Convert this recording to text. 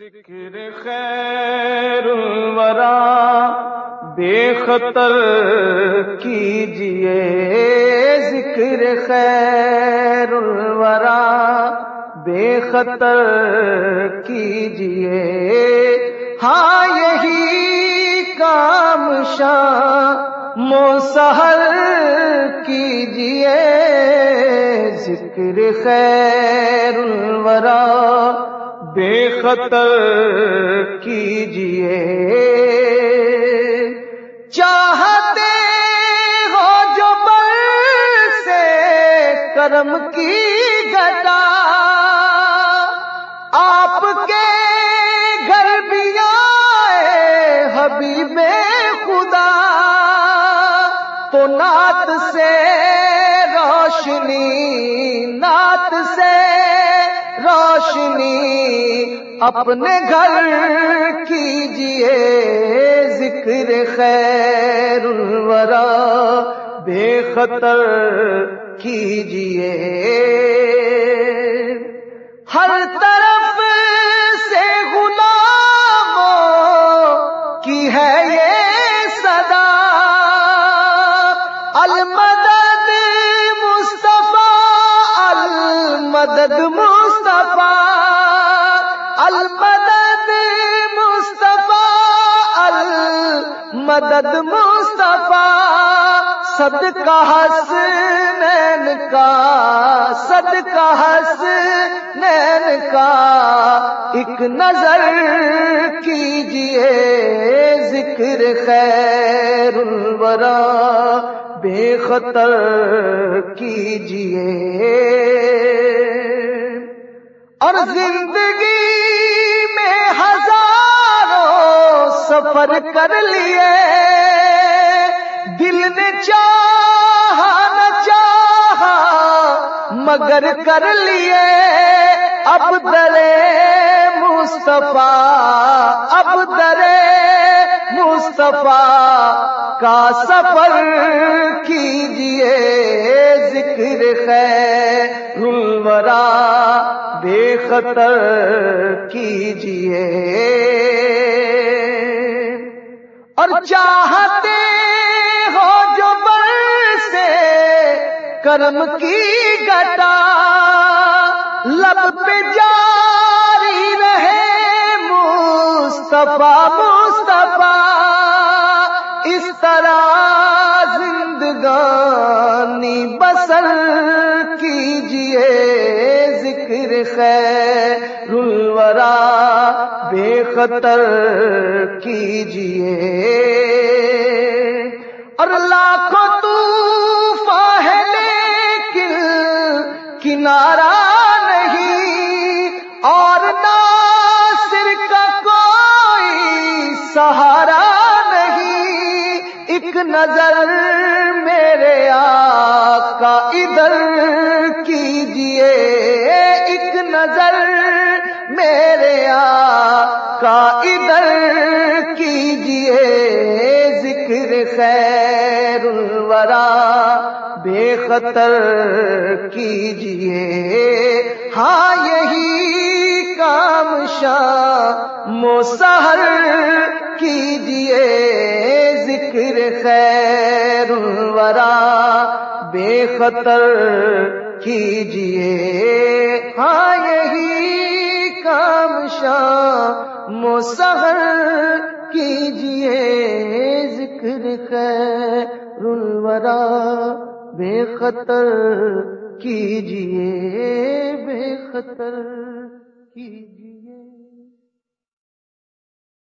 ذکر خیر الورا، بے خطر کیجیے ذکر خیر الورا، بے خطر کیجیے۔ ہاں یہی کام شاہ موسہل کیجیے۔ ذکر خیر الورا بے خطر کیجیے۔ چاہتے ہو جو بل سے کرم کی گدا، آپ کے گھر بھی آئے حبیب خدا۔ تو نعت سے روشنی، نعت سے روشنی اپنے گھر کیجیے ذکر خیر الورا بے خطر کیجیے ہر طرف سے غلاموں کی ہے یہ صدا المدد المدد مصطفیٰ، صدقہ حسنین کا، صدقہ حسنین کا۔ ایک نظر کیجیے ذکر خیر الورا بے خطر کیجیے۔ اور زندگی سفر کر لیے۔ دل نے چاہا، نہ چاہا، مگر کر لیے۔ اب درے مصطفیٰ، اب درے مصطفیٰ کا سفر کیجیے۔ ذکر خیر الورا، بے خطر کیجیے۔ اور چاہتے ہو جو بر سے کرم کی گٹا لب پہ جاری رہے مصطفیٰ مصطفیٰ، اس طرح زندگانی بسر کیجیے ذکر خیر الورا۔ بے خطر کیجیے۔ اور لاکھوں طوفان ہے لیکن کنارہ نہیں۔ اور ناصر کا کوئی سہارا نہیں۔ ایک نظر میرے آقا ادھر کیجیے۔ ایک نظر میرے آقا ادھر کیجیے ذکر خیر الورا، بے خطر کیجیے۔ ہاں یہی کام شاہ موسہر کیجیے ذکر خیر الورا، بے خطر کیجیے۔ ہاں یہی کام شاہ موسہر کیجیے ذکر خیر الورا بے خطر کیجیے بے خطر کیجیے۔